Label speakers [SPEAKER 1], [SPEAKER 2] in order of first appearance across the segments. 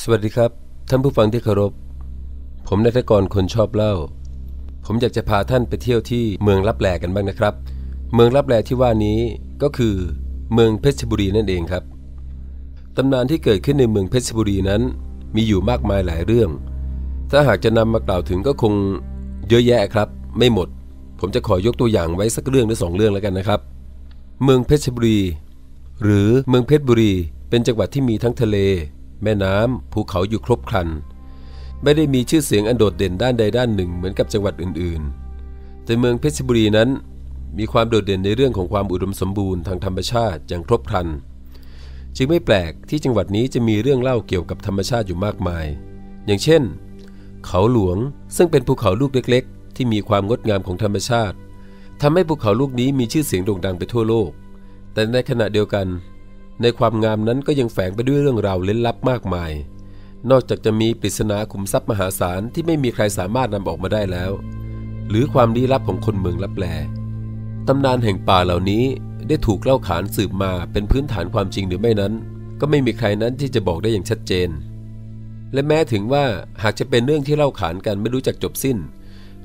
[SPEAKER 1] สวัสดีครับ ท่านผู้ฟังที่เคารพ ผมนายทกรคนชอบเล่า ผมอยากจะพาท่านไปเที่ยวที่เมืองลับแลกันบ้างนะครับ เมืองลับแลที่ว่านี้ก็คือเมืองเพชรบุรีนั่นเองครับตำนานที่เกิดขึ้นในเมืองเพชรบุรีนั้น มีอยู่มากมายหลายเรื่อง ถ้าหากจะนำมากล่าวถึงก็คงเยอะแยะครับ ไม่หมด ผมจะขอยกตัวอย่างไว้สักเรื่องหรือสองเรื่องแล้วกันนะครับ เมืองเพชรบุรี หรือเมืองเพชรบุรี เป็นจังหวัดที่มีทั้งทะเล แม่น้ำภูเขาอยู่ครบครัน ไม่ได้มีชื่อเสียงอันโดดเด่นด้านใดด้านหนึ่งเหมือนกับจังหวัดอื่นๆ แต่เมืองเพชรบุรีนั้นมีความโดดเด่นในเรื่องของความอุดมสมบูรณ์ทางธรรมชาติอย่างครบครัน จึงไม่แปลกที่จังหวัดนี้จะมีเรื่องเล่าเกี่ยวกับธรรมชาติอยู่มากมาย อย่างเช่น เขาหลวงซึ่งเป็นภูเขาลูกเล็ก ๆ ที่มีความงดงามของธรรมชาติทำให้ภูเขาลูกนี้มีชื่อเสียงโด่งดังไปทั่วโลก แต่ในขณะเดียวกัน ในความงามนั้นก็ยังแฝงไปด้วยเรื่องราวล้นลับมากมาย นอกจากจะมีปริศนาขุมทรัพย์มหาศาลที่ไม่มีใครสามารถนำออกมาได้แล้ว หรือความลี้ลับของคนเมืองลับแลตำนานแห่งป่าเหล่านี้ได้ถูกเล่าขานสืบมาเป็นพื้นฐานความจริงหรือไม่นั้น ก็ไม่มีใครนั้นที่จะบอกได้อย่างชัดเจน และแม้ถึงว่าหากจะเป็นเรื่องที่เล่าขานกันไม่รู้จักจบสิ้น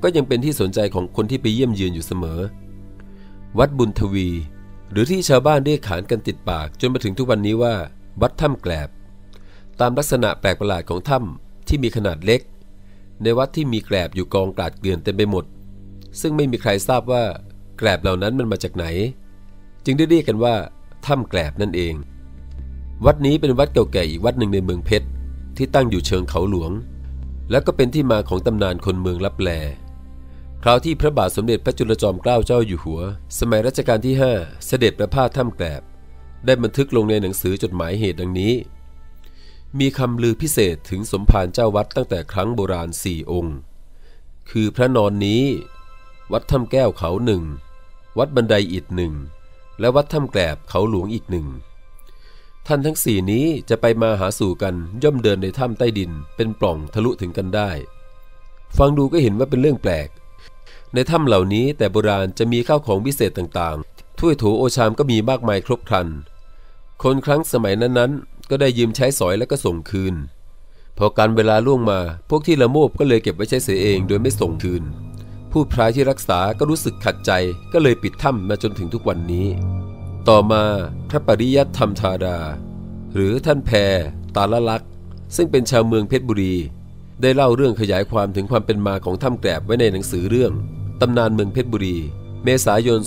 [SPEAKER 1] ก็ยังเป็นที่สนใจของคนที่ไปเยี่ยมเยือนอยู่เสมอ วัดบุญทวี หรือที่ชาวบ้านเรียกขานกันติดปากจนมาถึงทุกวันนี้ว่า วัดถ้ำแกลบ ตามลักษณะแปลกประหลาดของถ้ำที่มีขนาดเล็ก ในวัดที่มีแกลบอยู่กองกลาดเกลื่อนเต็มไปหมด ซึ่งไม่มีใครทราบว่าแกลบเหล่านั้นมันมาจากไหน จึงได้เรียกกันว่าถ้ำแกลบนั่นเอง วัดนี้เป็นวัดเก่าแก่อีกวัดหนึ่งในเมืองเพชรที่ตั้งอยู่เชิงเขาหลวง และก็เป็นที่มาของตำนานคนเมืองลับแล คราวที่พระบาทสมเด็จพระจุลจอมเกล้าเจ้าอยู่หัว สมัยรัชกาลที่ 5 เสด็จประพาสถ้ำแกลบ ได้บันทึกลงในหนังสือจดหมายเหตุดังนี้ มีคำลือพิเศษถึงสมภารเจ้าวัดตั้งแต่ครั้งโบราณสี่องค์ คือพระนอนนี้ วัดถ้ำแก้วเขาหนึ่ง วัดบันไดอิฐหนึ่ง และวัดถ้ำแกลบเขาหลวงอีกหนึ่ง ท่านทั้งสี่นี้จะไปมาหาสู่กันย่อมเดินในถ้ำใต้ดินเป็นปล่องทะลุถึงกันได้ ฟังดูก็เห็นว่าเป็นเรื่องแปลก ในถ้ำเหล่านี้แต่โบราณจะมีข้าวของวิเศษต่างๆ ถ้วยโถโอชามก็มีมากมายครบครัน คนครั้งสมัยนั้นๆ ก็ได้ยืมใช้สอยแล้วก็ส่งคืน พอการเวลาล่วงมาพวกที่ละโมบก็เลยเก็บไว้ใช้เสียเองโดยไม่ส่งคืน ผู้พรายที่รักษาก็รู้สึกขัดใจก็เลยปิดถ้ำมาจนถึงทุกวันนี้ ต่อมาพระปริยัติธรรมธาดา หรือท่านแพรตาละลักษ์ซึ่งเป็นชาวเมืองเพชรบุรีได้เล่าเรื่องขยายความถึงความเป็นมาของถ้ำแกลบไว้ในหนังสือเรื่อง ตำนานเมืองเพชรบุรี เมษายน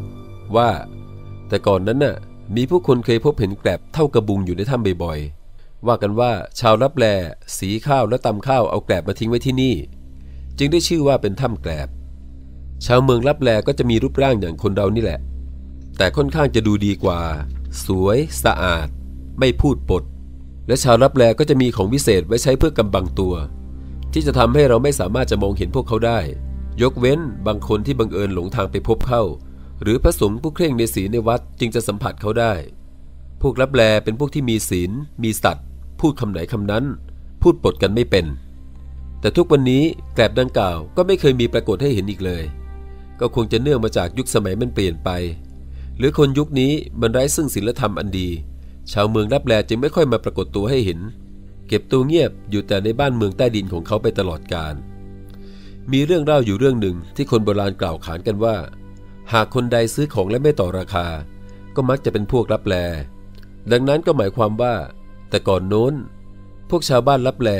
[SPEAKER 1] 2546 ว่า แต่ก่อนนั้นน่ะ มีผู้คนเคยพบเห็นแกลบเท่ากระบุงอยู่ในถ้ำบ่อยๆ ว่ากันว่าชาวรับแลสีข้าวและตำข้าวเอาแกลบมาทิ้งไว้ที่นี่ จึงได้ชื่อว่าเป็นถ้ำแกลบ ชาวเมืองรับแลก็จะมีรูปร่างอย่างคนเรานี่แหละ แต่ค่อนข้างจะดูดีกว่า สวย สะอาด ไม่พูดปด และชาวรับแลก็จะมีของวิเศษไว้ใช้เพื่อกำบังตัวที่จะทำให้เราไม่สามารถจะมองเห็นพวกเขาได้ ยกเว้นบางคนที่บังเอิญหลงทางไปพบเข้า หรือพระสงฆ์ผู้เคร่งในศีลในวัดจึงจะสัมผัสเขาได้ พวกรับแลเป็นพวกที่มีศีล มีสัตว์พูดคำไหนคำนั้น พูดปดกันไม่เป็น แต่ทุกวันนี้แกลบดังกล่าวก็ไม่เคยมีปรากฏให้เห็นอีกเลย ก็คงจะเนื่องมาจากยุคสมัยมันเปลี่ยนไป หรือคนยุคนี้มันไร้ซึ่งศีลธรรมอันดี ชาวเมืองรับแลจึงไม่ค่อยมาปรากฏตัวให้เห็น เก็บตัวเงียบอยู่แต่ในบ้านเมืองใต้ดินของเขาไปตลอดกาล มีเรื่องเล่าอยู่เรื่องหนึ่งที่คนโบราณกล่าวขานกันว่า หากคนใดซื้อของและไม่ต่อราคา ก็มักจะเป็นพวกรับแลดังนั้นก็หมายความว่า แต่ก่อนโน้น พวกชาวบ้านรับแล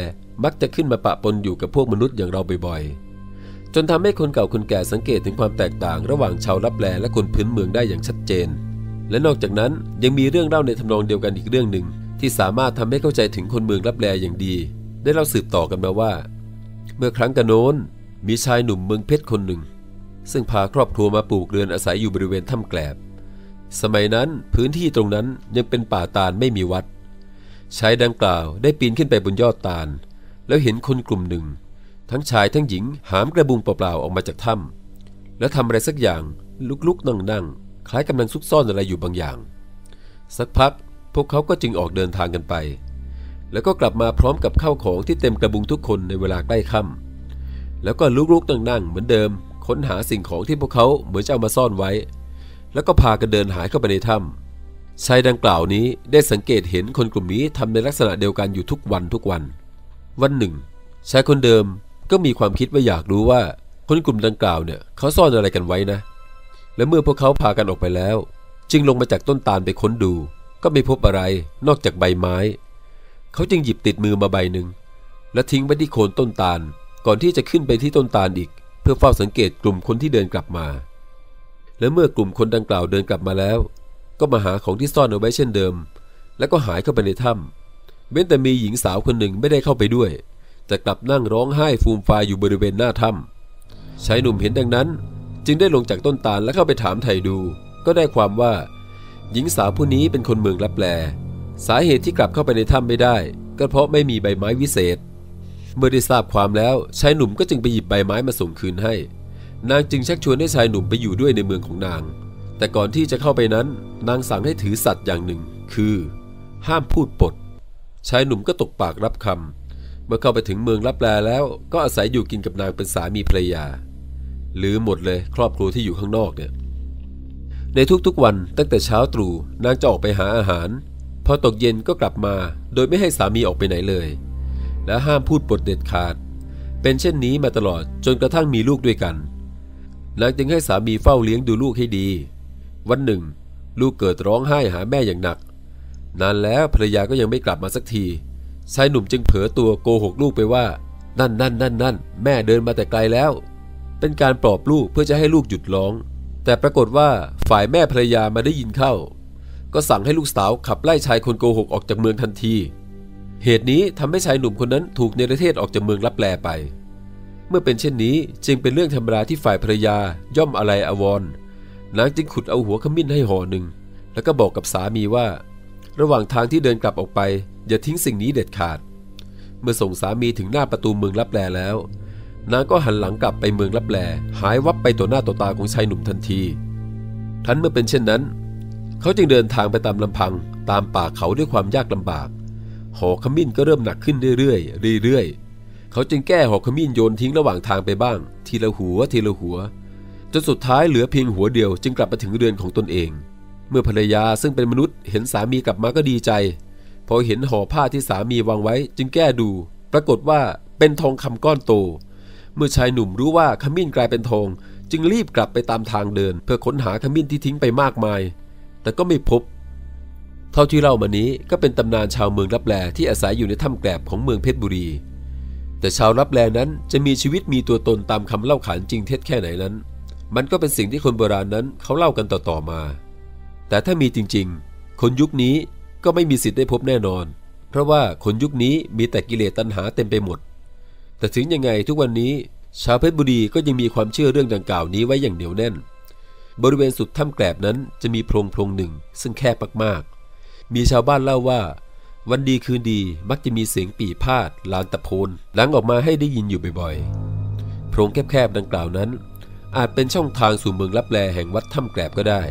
[SPEAKER 1] มักจะขึ้นมาปะปนอยู่กับพวกมนุษย์อย่างเราบ่อยๆ จนทำให้คนเก่าคนแก่สังเกตถึงความแตกต่าง ระหว่างชาวรับแลและคนพื้นเมืองได้อย่างชัดเจน และนอกจากนั้นยังมีเรื่องเล่าในทำนองเดียวกันอีกเรื่องหนึ่งที่สามารถทำให้เข้าใจถึงคนเมืองรับแลอย่างดี ได้เล่าสืบต่อกันมาว่า เมื่อครั้งกันโน้น มีชายหนุ่มเมืองเพชรคนหนึ่ง ซึ่งพาครอบครัวมาปลูกเรือนอาศัยอยู่บริเวณถ้ำแกลบ สมัยนั้นพื้นที่ตรงนั้นยังเป็นป่าตาลไม่มีวัด ชายดังกล่าวได้ปีนขึ้นไปบนยอดตาล แล้วเห็นคนกลุ่มหนึ่ง ทั้งชายทั้งหญิงหามกระบุงเปล่าๆออกมาจากถ้ำแล้วทำอะไรสักอย่างลุกๆนั่งๆคล้ายกำลังซุกซ่อนอะไรอยู่บางอย่าง สักพักพวกเขาก็จึงออกเดินทางกันไป แล้วก็กลับมาพร้อมกับข้าวของที่เต็มกระบุงทุกคนในเวลาใกล้ค่ำ แล้วก็ลุกๆนั่งๆเหมือนเดิม ค้นหาสิ่งของที่พวกเขาเหมือนจะเอามาซ่อนไว้ แล้วก็พากันเดินหายเข้าไปในถ้ำชายดังกล่าวนี้ได้สังเกตเห็นคนกลุ่มนี้ทำในลักษณะเดียวกันอยู่ทุกวันทุกวัน วันหนึ่งชายคนเดิมก็มีความคิดว่าอยากรู้ว่าคนกลุ่มดังกล่าวเนี่ยเขาซ่อนอะไรกันไว้นะ และเมื่อพวกเขาพากันออกไปแล้ว จึงลงมาจากต้นตาลไปค้นดู ก็ไม่พบอะไรนอกจากใบไม้ เขาจึงหยิบติดมือมาใบหนึ่งและทิ้งไว้ที่โคนต้นตาล ก่อนที่จะขึ้นไปที่ต้นตาลอีก เพื่อเฝ้าสังเกตกลุ่มคนที่เดินกลับมา และเมื่อกลุ่มคนดังกล่าวเดินกลับมาแล้ว ก็มาหาของที่ซ่อนเอาไว้เช่นเดิม แล้วก็หายเข้าไปในถ้ำเว้นแต่มีหญิงสาวคนหนึ่งไม่ได้เข้าไปด้วย แต่กลับนั่งร้องไห้ฟูมฟายอยู่บริเวณหน้าถ้ำชายหนุ่มเห็นดังนั้น จึงได้ลงจากต้นตาลและเข้าไปถามไถ่ดู ก็ได้ความว่า หญิงสาวผู้นี้เป็นคนเมืองลับแล สาเหตุที่กลับเข้าไปในถ้ำไม่ได้ ก็เพราะไม่มีใบไม้วิเศษ เมื่อได้ทราบความแล้วชายหนุ่มก็จึงไปหยิบใบไม้มาส่งคืนให้ นางจึงชักชวนให้ชายหนุ่มไปอยู่ด้วยในเมืองของนาง แต่ก่อนที่จะเข้าไปนั้น นางสั่งให้ถือสัตว์อย่างหนึ่ง คือ ห้ามพูดปด ชายหนุ่มก็ตกปากรับคำเมื่อเข้าไปถึงเมืองลับแลแล้ว ก็อาศัยอยู่กินกับนางเป็นสามีภรรยา หรือหมดเลยครอบครัวที่อยู่ข้างนอกเนี่ยในทุกๆวันตั้งแต่เช้าตรู่นางจะออกไปหาอาหาร พอตกเย็นก็กลับมา โดยไม่ให้สามีออกไปไหนเลย และห้ามพูดปดเด็ดขาด เป็นเช่นนี้มาตลอดจนกระทั่งมีลูกด้วยกันนางจึงให้สามีเฝ้าเลี้ยงดูลูกให้ดี วันหนึ่ง ลูกเกิดร้องไห้หาแม่อย่างหนัก นานแล้วภรรยาก็ยังไม่กลับมาสักทีชายหนุ่มจึงเผลอตัวโกหกลูกไปว่า นั่นนั่นนั่นนั่นแม่เดินมาแต่ไกลแล้ว เป็นการปลอบลูกเพื่อจะให้ลูกหยุดร้อง แต่ปรากฏว่าฝ่ายแม่ภรรยามาได้ยินเข้า ก็สั่งให้ลูกสาวขับไล่ชายคนโกหกออกจากเมืองทันที เหตุนี้ทำให้ชายหนุ่มคนนั้นถูกเนรเทศออกจากเมืองลับแลไป เมื่อเป็นเช่นนี้จึงเป็นเรื่องธรรมดาที่ฝ่ายภรรยาย่อมอะไรอวรนางจึงขุดเอาหัวขมิ้นให้ห่อหนึ่ง แล้วก็บอกกับสามีว่า ระหว่างทางที่เดินกลับออกไป อย่าทิ้งสิ่งนี้เด็ดขาด เมื่อส่งสามีถึงหน้าประตูเมืองลับแลแล้ว นางก็หันหลังกลับไปเมืองลับแลหายวับไปต่อหน้าต่อตาของชายหนุ่มทันที ทันเมื่อเป็นเช่นนั้น เขาจึงเดินทางไปตามลำพังตามป่าเขาด้วยความยากลำบาก หอขมิ้นก็เริ่มหนักขึ้นเรื่อยๆเรื่อยๆ เขาจึงแก้หอขมิ้นโยนทิ้งระหว่างทางไปบ้าง ทีละหัวทีละหัว จนสุดท้ายเหลือเพียงหัวเดียวจึงกลับมาถึงเรือนของตนเอง เมื่อภรรยาซึ่งเป็นมนุษย์เห็นสามีกลับมาก็ดีใจ พอเห็นห่อผ้าที่สามีวางไว้ จึงแก้ดู ปรากฏว่าเป็นทองคำก้อนโต เมื่อชายหนุ่มรู้ว่าขมิ้นกลายเป็นทอง จึงรีบกลับไปตามทางเดิน เพื่อค้นหาขมิ้นที่ทิ้งไปมากมาย แต่ก็ไม่พบ เท่าที่เล่ามานี้ก็เป็นตำนานชาวเมืองลับแลที่อาศัยอยู่ในถ้ำแกลบของเมืองเพชรบุรี แต่ชาวลับแลนั้นจะมีชีวิตมีตัวตนตามคำเล่าขานจริงเท็จแค่ไหนนั้น มันก็เป็นสิ่งที่คนโบราณนั้นเขาเล่ากันต่อๆมา แต่ถ้ามีจริงๆ คนยุคนี้ก็ไม่มีสิทธิ์ได้พบแน่นอน เพราะว่าคนยุคนี้มีแต่กิเลสตัณหาเต็มไปหมด แต่ถึงยังไงทุกวันนี้ ชาวเพชรบุรีก็ยังมีความเชื่อเรื่องดังกล่าวนี้ไว้อย่างเหนียวแน่น บริเวณสุดถ้ำแกลบนั้นจะมีโพรงโพรงหนึ่งซึ่งแคบมากๆ มีชาวบ้านเล่าว่า วันดีคืนดีมักจะมีเสียงปี่พาดลานตะโพนหลังออกมาให้ได้ยินอยู่บ่อยๆโพรงแคบๆดังกล่าวนั้น อาจเป็นช่องทางสู่เมืองลับแลแห่งวัดถ้ำแกลบก็ได้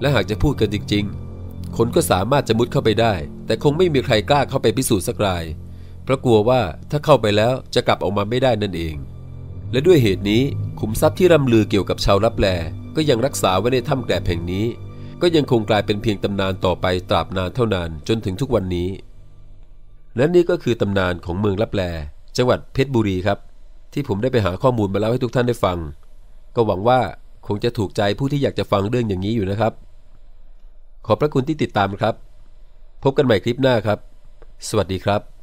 [SPEAKER 1] และหากจะพูดกันจริง ๆ คนก็สามารถจะมุดเข้าไปได้ แต่คงไม่มีใครกล้าเข้าไปพิสูจน์สักรายเพราะกลัวว่าถ้าเข้าไปแล้วจะกลับออกมาไม่ได้นั่นเอง และด้วยเหตุนี้ขุมทรัพย์ที่ร่ำลือเกี่ยวกับชาวลับแลก็ยังรักษาไว้ในถ้ำแกลบแห่งนี้ ก็ยังคงกลายเป็นเพียงตำนานต่อไปตราบนานเท่านานจนถึงทุกวันนี้และนี่ก็คือตำนานของเมืองลับแล จังหวัดเพชรบุรีครับ ที่ผมได้ไปหาข้อมูลมาเล่าให้ทุกท่านได้ฟัง ก็หวังว่าคงจะถูกใจผู้ที่อยากจะฟังเรื่องอย่างนี้อยู่นะครับ ขอบพระคุณที่ติดตามครับ พบกันใหม่คลิปหน้าครับ สวัสดีครับ